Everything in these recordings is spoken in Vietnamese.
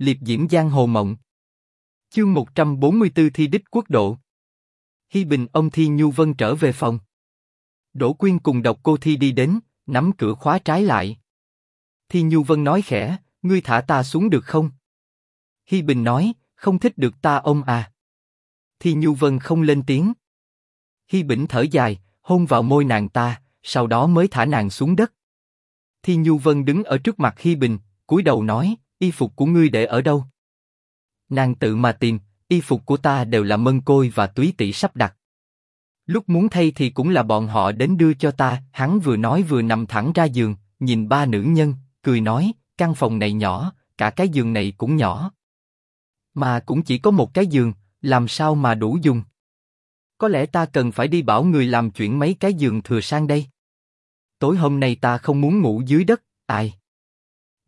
liệp diễm giang hồ mộng. Chương 144 thi đích quốc độ. Hi Bình ông Thi Nhu Vân trở về phòng. Đỗ Quyên cùng độc cô Thi đi đến, nắm cửa khóa trái lại. Thi Nhu Vân nói khẽ, ngươi thả ta xuống được không? Hi Bình nói, không thích được ta ông à. Thi Nhu Vân không lên tiếng. Hi Bình thở dài, hôn vào môi nàng ta, sau đó mới thả nàng xuống đất. Thi Nhu Vân đứng ở trước mặt Hi Bình, cúi đầu nói, y phục của ngươi để ở đâu? Nàng tự mà tìm, y phục của ta đều là mân côi và túy tỷ sắp đặt. Lúc muốn thay thì cũng là bọn họ đến đưa cho ta. Hắn vừa nói vừa nằm thẳng ra giường, nhìn ba nữ nhân, cười nói, căn phòng này nhỏ, cả cái giường này cũng nhỏ. Mà cũng chỉ có một cái giường, làm sao mà đủ dùng? Có lẽ ta cần phải đi bảo người làm chuyển mấy cái giường thừa sang đây. Tối hôm nay ta không muốn ngủ dưới đất, ai?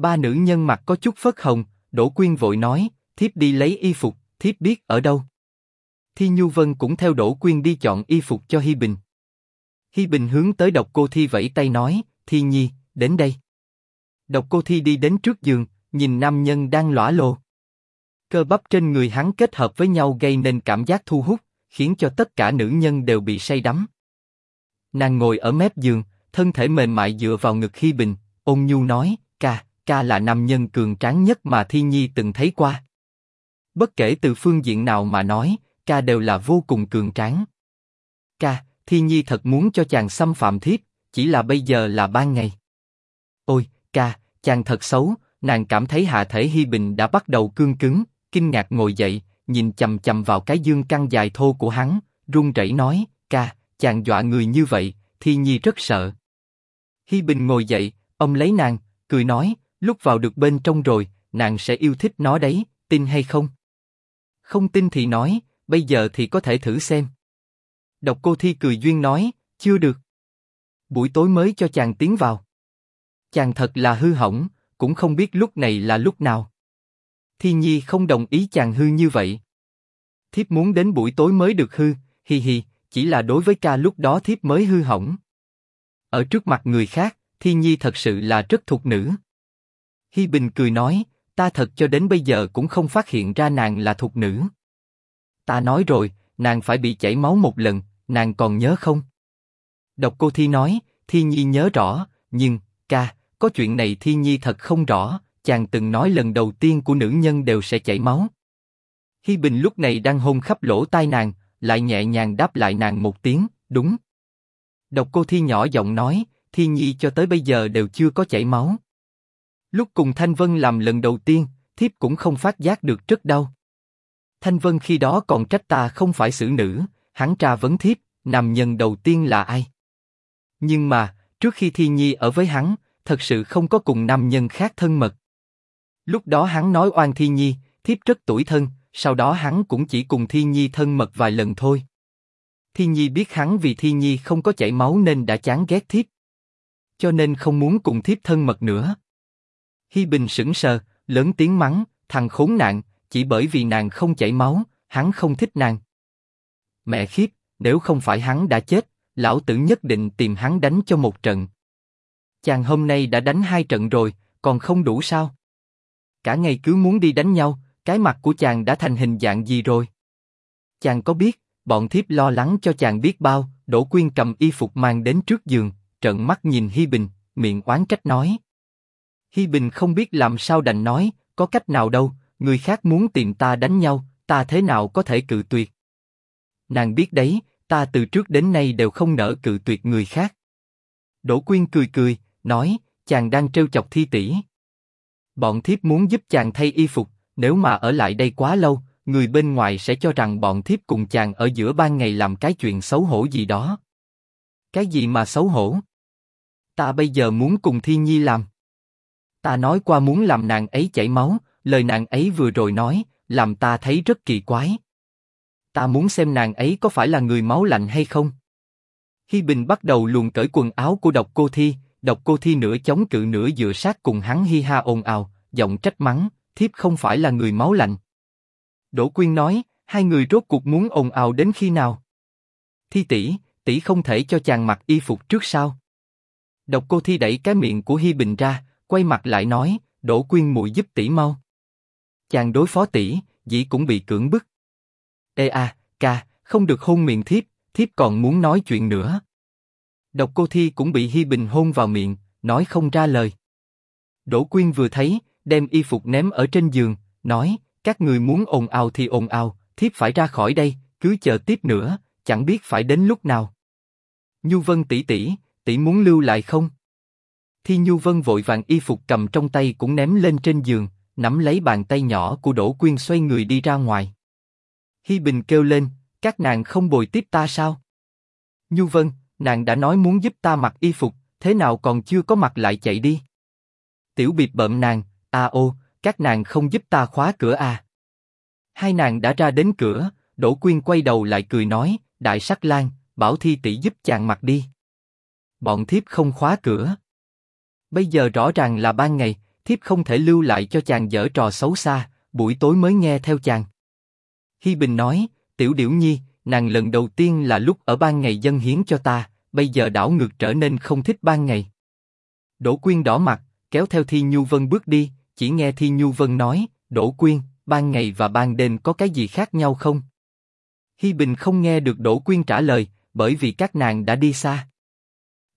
Ba nữ nhân mặt có chút phớt hồng, Đỗ Quyên vội nói, thiếp đi lấy y phục, thiếp biết ở đâu. Thi Nhu Vân cũng theo Đỗ Quyên đi chọn y phục cho Hi Bình. Hi Bình hướng tới Độc Cô Thi vẫy tay nói, Thi Nhi, đến đây. Độc Cô Thi đi đến trước giường, nhìn nam nhân đang lõa lồ. Cơ bắp trên người hắn kết hợp với nhau gây nên cảm giác thu hút, khiến cho tất cả nữ nhân đều bị say đắm. Nàng ngồi ở mép giường, thân thể mềm mại dựa vào ngực Hi Bình, ôn nhu nói, ca, ca là nam nhân cường tráng nhất mà Thi Nhi từng thấy qua. Bất kể từ phương diện nào mà nói, ca đều là vô cùng cường tráng. Ca, Thi Nhi thật muốn cho chàng xâm phạm thiếp, chỉ là bây giờ là ban ngày. Ôi, ca, chàng thật xấu. Nàng cảm thấy hạ thể Hi Bình đã bắt đầu cương cứng, kinh ngạc ngồi dậy, nhìn chầm chầm vào cái dương căng dài thô của hắn, run rẩy nói, ca, chàng dọa người như vậy, Thi Nhi rất sợ. Hi Bình ngồi dậy, ông lấy nàng, cười nói, lúc vào được bên trong rồi, nàng sẽ yêu thích nó đấy, tin hay không? Không tin thì nói, bây giờ thì có thể thử xem. Độc Cô Thi cười duyên nói, chưa được. Buổi tối mới cho chàng tiến vào. Chàng thật là hư hỏng, cũng không biết lúc này là lúc nào. Thi Nhi không đồng ý chàng hư như vậy. Thiếp muốn đến buổi tối mới được hư, hi hi, chỉ là đối với ca lúc đó thiếp mới hư hỏng. Ở trước mặt người khác, Thi Nhi thật sự là rất thuộc nữ. Hi Bình cười nói, ta thật cho đến bây giờ cũng không phát hiện ra nàng là thuộc nữ. Ta nói rồi, nàng phải bị chảy máu một lần, nàng còn nhớ không? Độc Cô Thi nói, Thi Nhi nhớ rõ, nhưng ca, có chuyện này Thi Nhi thật không rõ. Chàng từng nói lần đầu tiên của nữ nhân đều sẽ chảy máu. Hi Bình lúc này đang hôn khắp lỗ tai nàng, lại nhẹ nhàng đáp lại nàng một tiếng, đúng. Độc Cô Thi nhỏ giọng nói, Thi Nhi cho tới bây giờ đều chưa có chảy máu. Lúc cùng Thanh Vân làm lần đầu tiên, thiếp cũng không phát giác được rất đau. Thanh Vân khi đó còn trách ta không phải xử nữ, hắn tra vấn thiếp, nam nhân đầu tiên là ai? Nhưng mà, trước khi Thi Nhi ở với hắn, thật sự không có cùng nam nhân khác thân mật. Lúc đó hắn nói oan Thi Nhi, thiếp rất tuổi thân, sau đó hắn cũng chỉ cùng Thi Nhi thân mật vài lần thôi. Thi Nhi biết hắn vì Thi Nhi không có chảy máu nên đã chán ghét thiếp, cho nên không muốn cùng thiếp thân mật nữa. Hi Bình sững sờ, lớn tiếng mắng, thằng khốn nạn, chỉ bởi vì nàng không chảy máu, hắn không thích nàng. Mẹ khiếp, nếu không phải hắn đã chết, lão tử nhất định tìm hắn đánh cho một trận. Chàng hôm nay đã đánh hai trận rồi, còn không đủ sao? Cả ngày cứ muốn đi đánh nhau, cái mặt của chàng đã thành hình dạng gì rồi? Chàng có biết, bọn thiếp lo lắng cho chàng biết bao. Đỗ Quyên cầm y phục mang đến trước giường, trợn mắt nhìn Hi Bình, miệng oán trách nói. Hi Bình không biết làm sao đành nói, có cách nào đâu, người khác muốn tìm ta đánh nhau, ta thế nào có thể cự tuyệt? Nàng biết đấy, ta từ trước đến nay đều không nỡ cự tuyệt người khác. Đỗ Quyên cười cười, nói, chàng đang trêu chọc Thi tỷ. Bọn thiếp muốn giúp chàng thay y phục, nếu mà ở lại đây quá lâu, người bên ngoài sẽ cho rằng bọn thiếp cùng chàng ở giữa ban ngày làm cái chuyện xấu hổ gì đó. Cái gì mà xấu hổ? Ta bây giờ muốn cùng Thi Nhi làm. Ta nói qua muốn làm nàng ấy chảy máu, lời nàng ấy vừa rồi nói, làm ta thấy rất kỳ quái. Ta muốn xem nàng ấy có phải là người máu lạnh hay không. Hi Bình bắt đầu luồn cởi quần áo của độc cô Thi, độc cô Thi nửa chống cự nửa dựa sát cùng hắn hi ha ồn ào, giọng trách mắng, thiếp không phải là người máu lạnh. Đỗ Quyên nói, hai người rốt cuộc muốn ồn ào đến khi nào? Thi tỷ, tỷ không thể cho chàng mặc y phục trước sao? Độc cô Thi đẩy cái miệng của Hi Bình ra, quay mặt lại nói, Đỗ Quyên muội giúp tỷ mau. chàng đối phó tỷ, dĩ cũng bị cưỡng bức. Ê a, ca, không được hôn miệng thiếp, thiếp còn muốn nói chuyện nữa. Độc cô thi cũng bị Hi Bình hôn vào miệng, nói không ra lời. Đỗ Quyên vừa thấy, đem y phục ném ở trên giường, nói, các người muốn ồn ào thì ồn ào, thiếp phải ra khỏi đây, cứ chờ tiếp nữa, chẳng biết phải đến lúc nào. Nhu Vân tỷ tỷ, tỷ muốn lưu lại không? Thi Nhu Vân vội vàng y phục cầm trong tay cũng ném lên trên giường, nắm lấy bàn tay nhỏ của Đỗ Quyên xoay người đi ra ngoài. Hi Bình kêu lên, các nàng không bồi tiếp ta sao? Nhu Vân, nàng đã nói muốn giúp ta mặc y phục, thế nào còn chưa có mặc lại chạy đi? Tiểu Biệt bợm nàng, a ô, các nàng không giúp ta khóa cửa à? Hai nàng đã ra đến cửa, Đỗ Quyên quay đầu lại cười nói, Đại Sắc Lang, bảo Thi tỷ giúp chàng mặc đi. Bọn thiếp không khóa cửa. Bây giờ rõ ràng là ban ngày, thiếp không thể lưu lại cho chàng dở trò xấu xa, buổi tối mới nghe theo chàng. Hi Bình nói, Tiểu Điểu Nhi, nàng lần đầu tiên là lúc ở ban ngày dân hiến cho ta, bây giờ đảo ngược trở nên không thích ban ngày. Đỗ Quyên đỏ mặt, kéo theo Thi Nhu Vân bước đi, chỉ nghe Thi Nhu Vân nói, Đỗ Quyên, ban ngày và ban đêm có cái gì khác nhau không? Hi Bình không nghe được Đỗ Quyên trả lời, bởi vì các nàng đã đi xa.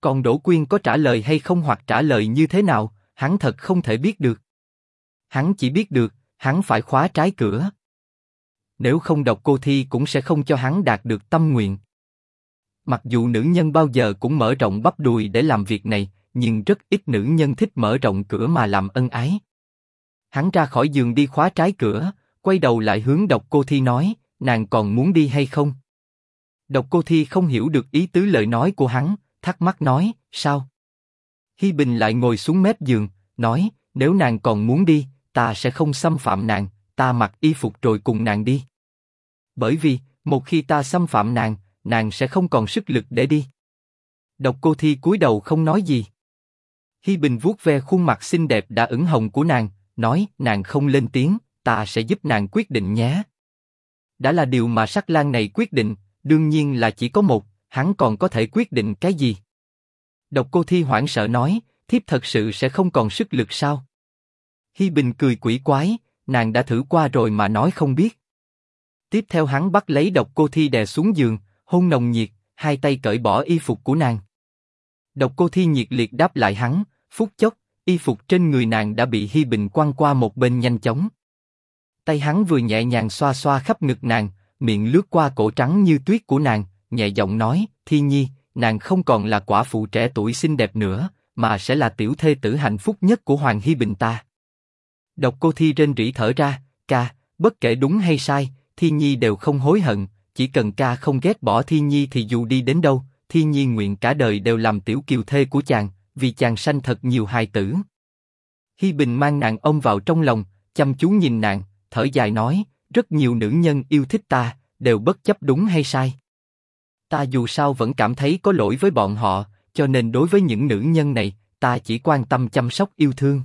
Còn Đỗ Quyên có trả lời hay không hoặc trả lời như thế nào, hắn thật không thể biết được. Hắn chỉ biết được, hắn phải khóa trái cửa. Nếu không độc cô thi cũng sẽ không cho hắn đạt được tâm nguyện. Mặc dù nữ nhân bao giờ cũng mở rộng bắp đùi để làm việc này, nhưng rất ít nữ nhân thích mở rộng cửa mà làm ân ái. Hắn ra khỏi giường đi khóa trái cửa, quay đầu lại hướng độc cô thi nói, nàng còn muốn đi hay không? Độc cô thi không hiểu được ý tứ lời nói của hắn, thắc mắc nói, sao? Hi Bình lại ngồi xuống mép giường, nói, nếu nàng còn muốn đi, ta sẽ không xâm phạm nàng, ta mặc y phục rồi cùng nàng đi. Bởi vì, một khi ta xâm phạm nàng, nàng sẽ không còn sức lực để đi. Độc cô thi cúi đầu không nói gì. Hi Bình vuốt ve khuôn mặt xinh đẹp đã ửng hồng của nàng, nói, nàng không lên tiếng, ta sẽ giúp nàng quyết định nhé. Đã là điều mà sắc lang này quyết định, đương nhiên là chỉ có một, hắn còn có thể quyết định cái gì? Độc cô thi hoảng sợ nói, thiếp thật sự sẽ không còn sức lực sao? Hi Bình cười quỷ quái, nàng đã thử qua rồi mà nói không biết. Tiếp theo hắn bắt lấy độc cô thi đè xuống giường, hôn nồng nhiệt, hai tay cởi bỏ y phục của nàng. Độc cô thi nhiệt liệt đáp lại hắn, phút chốc, y phục trên người nàng đã bị Hi Bình quăng qua một bên nhanh chóng. Tay hắn vừa nhẹ nhàng xoa xoa khắp ngực nàng, miệng lướt qua cổ trắng như tuyết của nàng, nhẹ giọng nói, Thi Nhi, nàng không còn là quả phụ trẻ tuổi xinh đẹp nữa, mà sẽ là tiểu thê tử hạnh phúc nhất của Hoàng Hi Bình ta. Độc cô Thi trên rỉ thở ra, ca, bất kể đúng hay sai, Thi Nhi đều không hối hận, chỉ cần ca không ghét bỏ Thi Nhi thì dù đi đến đâu, Thi Nhi nguyện cả đời đều làm tiểu kiều thê của chàng, vì chàng sanh thật nhiều hài tử. Hi Bình mang nàng ôm vào trong lòng, chăm chú nhìn nàng, thở dài nói, rất nhiều nữ nhân yêu thích ta, đều bất chấp đúng hay sai. Ta dù sao vẫn cảm thấy có lỗi với bọn họ, cho nên đối với những nữ nhân này, ta chỉ quan tâm chăm sóc yêu thương.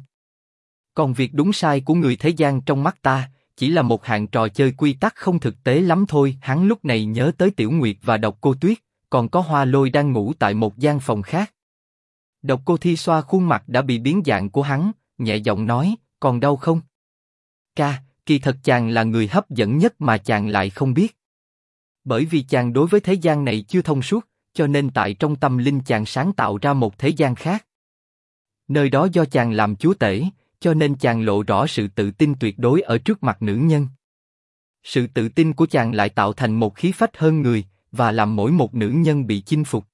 Còn việc đúng sai của người thế gian trong mắt ta, chỉ là một hạng trò chơi quy tắc không thực tế lắm thôi. Hắn lúc này nhớ tới Tiểu Nguyệt và Độc Cô Tuyết, còn có Hoa Lôi đang ngủ tại một gian phòng khác. Độc Cô Thi xoa khuôn mặt đã bị biến dạng của hắn, nhẹ giọng nói, còn đau không? Ca, kỳ thật chàng là người hấp dẫn nhất mà chàng lại không biết. Bởi vì chàng đối với thế gian này chưa thông suốt, cho nên tại trong tâm linh chàng sáng tạo ra một thế gian khác. Nơi đó do chàng làm chúa tể, cho nên chàng lộ rõ sự tự tin tuyệt đối ở trước mặt nữ nhân. Sự tự tin của chàng lại tạo thành một khí phách hơn người, và làm mỗi một nữ nhân bị chinh phục.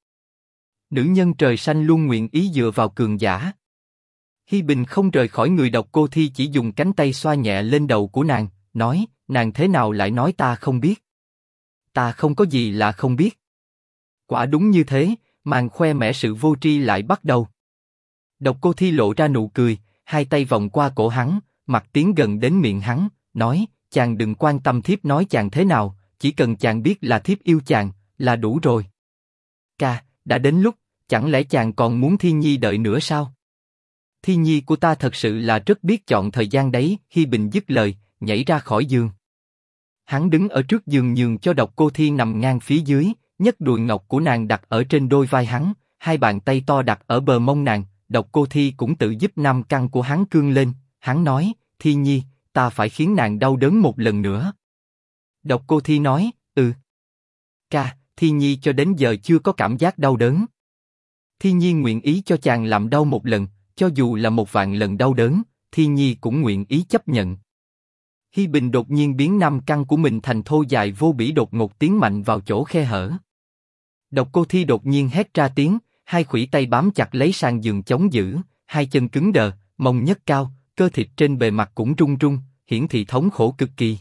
Nữ nhân trời xanh luôn nguyện ý dựa vào cường giả. Hi Bình không rời khỏi người độc cô thi chỉ dùng cánh tay xoa nhẹ lên đầu của nàng, nói, nàng thế nào lại nói ta không biết? Ta không có gì là không biết. Quả đúng như thế, màn khoe mẽ sự vô tri lại bắt đầu. Độc cô thi lộ ra nụ cười, hai tay vòng qua cổ hắn, mặt tiến gần đến miệng hắn, nói, chàng đừng quan tâm thiếp nói chàng thế nào, chỉ cần chàng biết là thiếp yêu chàng, là đủ rồi. Ca, đã đến lúc, chẳng lẽ chàng còn muốn Thi Nhi đợi nữa sao? Thi Nhi của ta thật sự là rất biết chọn thời gian đấy. Hi Bình dứt lời, nhảy ra khỏi giường. Hắn đứng ở trước giường nhường cho độc cô Thi nằm ngang phía dưới, nhấc đùi ngọc của nàng đặt ở trên đôi vai hắn, hai bàn tay to đặt ở bờ mông nàng. Độc cô Thi cũng tự giúp nam căn của hắn cương lên. Hắn nói, Thi Nhi, ta phải khiến nàng đau đớn một lần nữa. Độc cô Thi nói, ừ. Ca, Thi Nhi cho đến giờ chưa có cảm giác đau đớn. Thi Nhi nguyện ý cho chàng làm đau một lần, cho dù là một vạn lần đau đớn, Thi Nhi cũng nguyện ý chấp nhận. Hi Bình đột nhiên biến năm căn của mình thành thô dài vô bỉ đột ngột tiến mạnh vào chỗ khe hở. Độc cô Thi đột nhiên hét ra tiếng, hai khủy tay bám chặt lấy sàn giường chống giữ, hai chân cứng đờ, mông nhấc cao, cơ thịt trên bề mặt cũng rung rung, hiển thị thống khổ cực kỳ.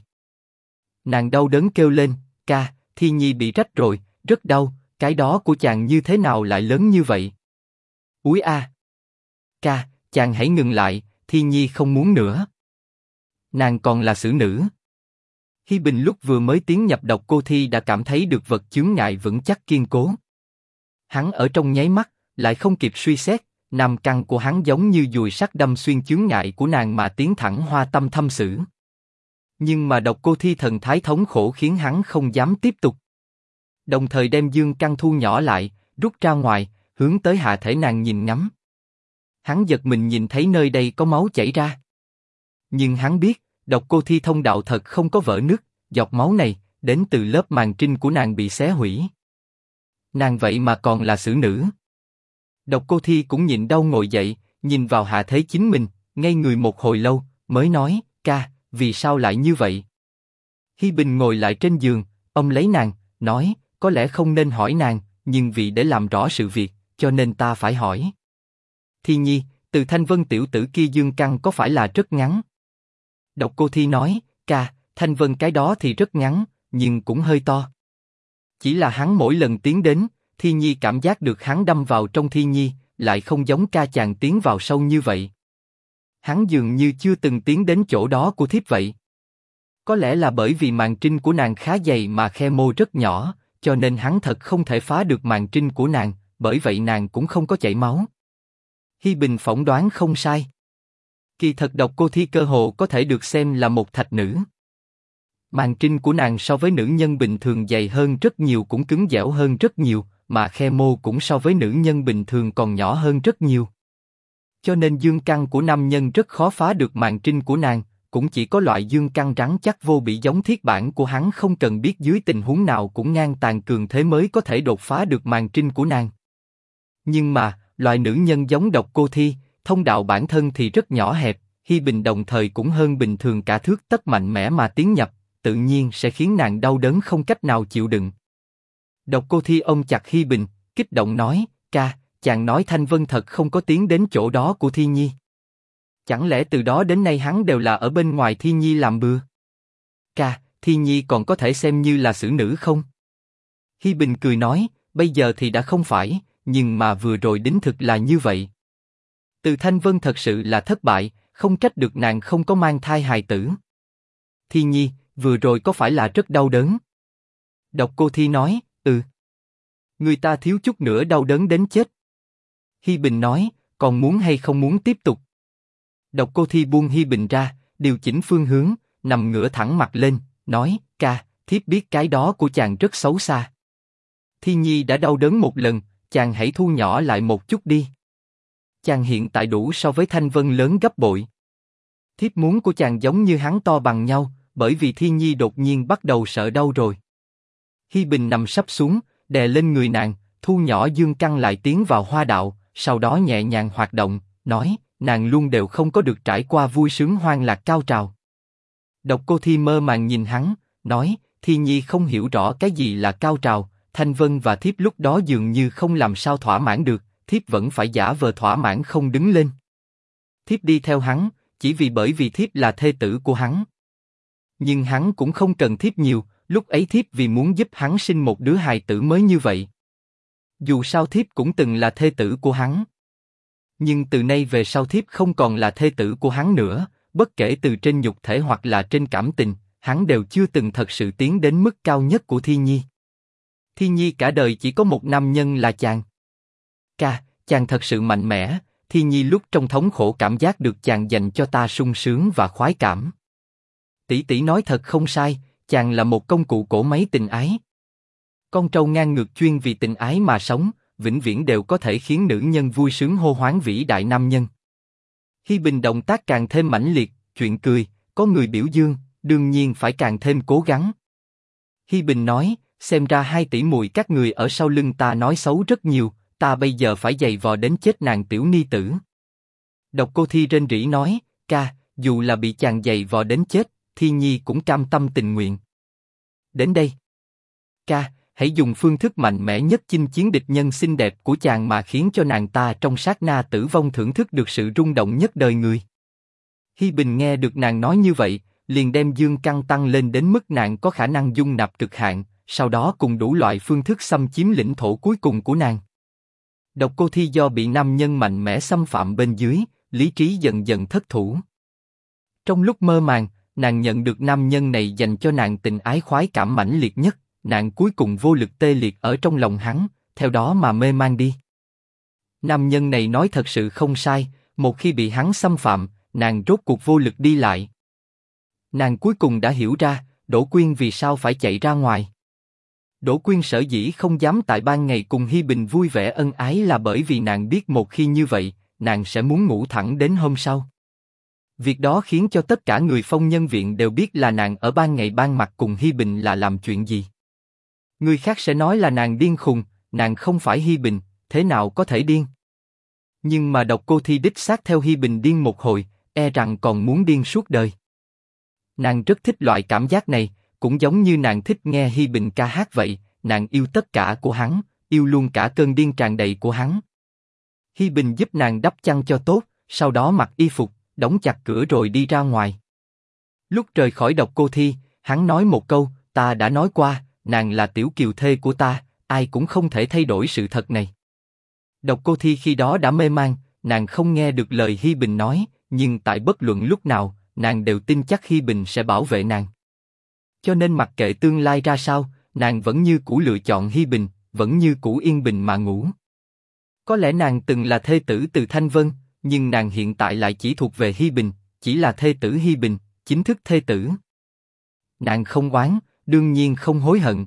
Nàng đau đớn kêu lên, ca, Thi Nhi bị rách rồi, rất đau, cái đó của chàng như thế nào lại lớn như vậy? Úi a! Ca, chàng hãy ngừng lại, Thi Nhi không muốn nữa. Nàng còn là xử nữ. Hi Bình lúc vừa mới tiến nhập độc cô thi đã cảm thấy được vật chướng ngại vững chắc kiên cố. Hắn ở trong nháy mắt, lại không kịp suy xét, nam căn của hắn giống như dùi sắt đâm xuyên chướng ngại của nàng mà tiến thẳng hoa tâm thâm sử. Nhưng mà độc cô thi thần thái thống khổ khiến hắn không dám tiếp tục. Đồng thời đem dương căn thu nhỏ lại, rút ra ngoài, hướng tới hạ thể nàng nhìn ngắm. Hắn giật mình nhìn thấy nơi đây có máu chảy ra. Nhưng hắn biết, độc cô thi thông đạo thật không có vỡ nứt, giọt máu này đến từ lớp màng trinh của nàng bị xé hủy. Nàng vậy mà còn là xử nữ. Độc cô thi cũng nhịn đau ngồi dậy, nhìn vào hạ thế chính mình, ngay người một hồi lâu, mới nói, ca, vì sao lại như vậy? Hi Bình ngồi lại trên giường, ông lấy nàng, nói, có lẽ không nên hỏi nàng, nhưng vì để làm rõ sự việc, cho nên ta phải hỏi. Thi Nhi, từ Thanh Vân tiểu tử kia dương căn có phải là rất ngắn? Độc Cô Thi nói, ca, Thanh Vân cái đó thì rất ngắn, nhưng cũng hơi to. Chỉ là hắn mỗi lần tiến đến, Thi Nhi cảm giác được hắn đâm vào trong Thi Nhi, lại không giống ca chàng tiến vào sâu như vậy. Hắn dường như chưa từng tiến đến chỗ đó của thiếp vậy. Có lẽ là bởi vì màn trinh của nàng khá dày mà khe mô rất nhỏ, cho nên hắn thật không thể phá được màn trinh của nàng, bởi vậy nàng cũng không có chảy máu. Hi Bình phỏng đoán không sai. Kỳ thật độc cô thi cơ hồ có thể được xem là một thạch nữ. Màn trinh của nàng so với nữ nhân bình thường dày hơn rất nhiều cũng cứng dẻo hơn rất nhiều, mà khe mô cũng so với nữ nhân bình thường còn nhỏ hơn rất nhiều. Cho nên dương căn của nam nhân rất khó phá được màn trinh của nàng, cũng chỉ có loại dương căn rắn chắc vô bị giống thiết bản của hắn không cần biết dưới tình huống nào cũng ngang tàn cường thế mới có thể đột phá được màn trinh của nàng. Nhưng mà, loại nữ nhân giống độc cô thi, thông đạo bản thân thì rất nhỏ hẹp, Hi Bình đồng thời cũng hơn bình thường cả thước tất mạnh mẽ mà tiến nhập, tự nhiên sẽ khiến nàng đau đớn không cách nào chịu đựng. Độc cô thi ôm chặt Hi Bình, kích động nói, ca, chàng nói Thanh Vân thật không có tiến đến chỗ đó của Thi Nhi. Chẳng lẽ từ đó đến nay hắn đều là ở bên ngoài Thi Nhi làm bừa? Ca, Thi Nhi còn có thể xem như là xử nữ không? Hi Bình cười nói, bây giờ thì đã không phải, nhưng mà vừa rồi đính thực là như vậy. Từ Thanh Vân thật sự là thất bại, không trách được nàng không có mang thai hài tử. Thi Nhi, vừa rồi có phải là rất đau đớn? Độc Cô Thi nói, ừ. Người ta thiếu chút nữa đau đớn đến chết. Hi Bình nói, còn muốn hay không muốn tiếp tục? Độc Cô Thi buông Hi Bình ra, điều chỉnh phương hướng, nằm ngửa thẳng mặt lên, nói, ca, thiếp biết cái đó của chàng rất xấu xa. Thi Nhi đã đau đớn một lần, chàng hãy thu nhỏ lại một chút đi. Chàng hiện tại đủ so với Thanh Vân lớn gấp bội. Thiếp muốn của chàng giống như hắn to bằng nhau, bởi vì Thi Nhi đột nhiên bắt đầu sợ đau rồi. Hi Bình nằm sắp xuống, đè lên người nàng, thu nhỏ dương căn lại tiến vào hoa đạo, sau đó nhẹ nhàng hoạt động, nói, nàng luôn đều không có được trải qua vui sướng hoang lạc cao trào. Độc cô Thi mơ màng nhìn hắn, nói, Thi Nhi không hiểu rõ cái gì là cao trào, Thanh Vân và Thiếp lúc đó dường như không làm sao thỏa mãn được, Thiếp vẫn phải giả vờ thỏa mãn không đứng lên. Thiếp đi theo hắn, chỉ vì bởi vì Thiếp là thê tử của hắn. Nhưng hắn cũng không cần Thiếp nhiều, lúc ấy Thiếp vì muốn giúp hắn sinh một đứa hài tử mới như vậy. Dù sao Thiếp cũng từng là thê tử của hắn. Nhưng từ nay về sau Thiếp không còn là thê tử của hắn nữa, bất kể từ trên nhục thể hoặc là trên cảm tình, hắn đều chưa từng thật sự tiến đến mức cao nhất của Thi Nhi. Thi Nhi cả đời chỉ có một nam nhân là chàng. Ca, chàng thật sự mạnh mẽ. Thi Nhi lúc trong thống khổ cảm giác được chàng dành cho ta sung sướng và khoái cảm. Tỷ tỷ nói thật không sai, chàng là một công cụ cổ máy tình ái. Con trâu ngang ngược chuyên vì tình ái mà sống, vĩnh viễn đều có thể khiến nữ nhân vui sướng hô hoáng vĩ đại nam nhân. Hi Bình động tác càng thêm mãnh liệt, chuyện cười, có người biểu dương, đương nhiên phải càng thêm cố gắng. Hi Bình nói, xem ra hai tỷ mùi các người ở sau lưng ta nói xấu rất nhiều, ta bây giờ phải giày vò đến chết nàng tiểu ni tử. Độc cô Thi trên rỉ nói, ca, dù là bị chàng giày vò đến chết, Thi Nhi cũng cam tâm tình nguyện. Đến đây. Ca, hãy dùng phương thức mạnh mẽ nhất chinh chiến địch nhân xinh đẹp của chàng mà khiến cho nàng ta trong sát na tử vong thưởng thức được sự rung động nhất đời người. Hi Bình nghe được nàng nói như vậy, liền đem dương căng tăng lên đến mức nàng có khả năng dung nạp cực hạn, sau đó cùng đủ loại phương thức xâm chiếm lĩnh thổ cuối cùng của nàng. Độc cô thi do bị nam nhân mạnh mẽ xâm phạm bên dưới, lý trí dần dần thất thủ. Trong lúc mơ màng, nàng nhận được nam nhân này dành cho nàng tình ái khoái cảm mãnh liệt nhất, nàng cuối cùng vô lực tê liệt ở trong lòng hắn, theo đó mà mê man đi. Nam nhân này nói thật sự không sai, một khi bị hắn xâm phạm, nàng rốt cuộc vô lực đi lại. Nàng cuối cùng đã hiểu ra, Đỗ Quyên vì sao phải chạy ra ngoài. Đỗ Quyên sở dĩ không dám tại ban ngày cùng Hi Bình vui vẻ ân ái là bởi vì nàng biết một khi như vậy, nàng sẽ muốn ngủ thẳng đến hôm sau. Việc đó khiến cho tất cả người phong nhân viện đều biết là nàng ở ban ngày ban mặt cùng Hi Bình là làm chuyện gì. Người khác sẽ nói là nàng điên khùng, nàng không phải Hi Bình, thế nào có thể điên? Nhưng mà độc cô thi đích xác theo Hi Bình điên một hồi, e rằng còn muốn điên suốt đời. Nàng rất thích loại cảm giác này, cũng giống như nàng thích nghe Hi Bình ca hát vậy, nàng yêu tất cả của hắn, yêu luôn cả cơn điên tràn đầy của hắn. Hi Bình giúp nàng đắp chăn cho tốt, sau đó mặc y phục, đóng chặt cửa rồi đi ra ngoài. Lúc rời khỏi độc cô thi, hắn nói một câu, ta đã nói qua, nàng là tiểu kiều thê của ta, ai cũng không thể thay đổi sự thật này. Độc cô thi khi đó đã mê man, nàng không nghe được lời Hi Bình nói, nhưng tại bất luận lúc nào, nàng đều tin chắc Hi Bình sẽ bảo vệ nàng. Cho nên mặc kệ tương lai ra sao, nàng vẫn như cũ lựa chọn Hi Bình, vẫn như cũ yên bình mà ngủ. Có lẽ nàng từng là thê tử từ Thanh Vân, nhưng nàng hiện tại lại chỉ thuộc về Hi Bình, chỉ là thê tử Hi Bình, chính thức thê tử. Nàng không oán, đương nhiên không hối hận.